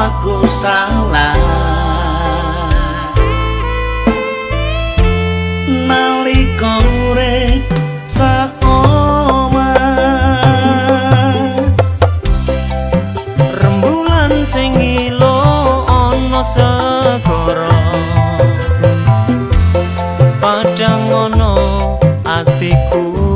aku salah. Nalika urip saoma rembulan sing ilo ana segara. Padang ana atiku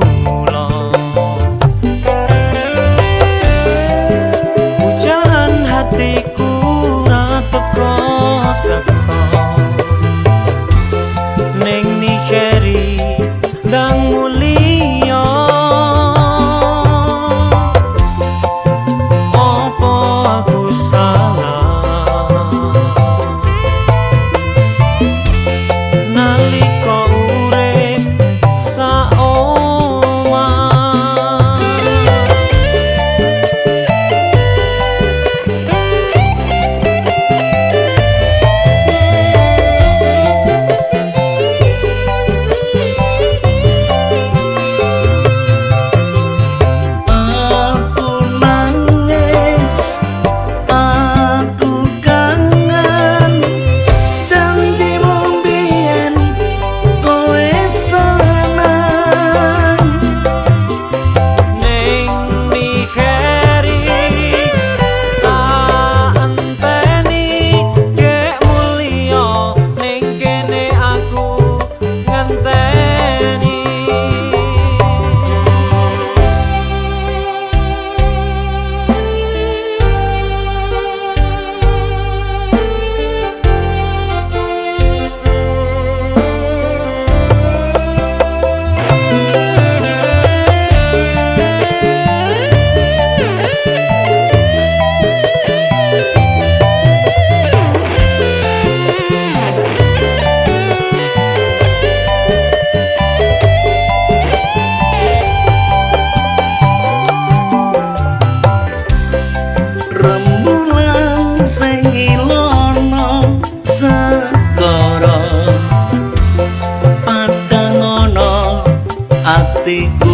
The.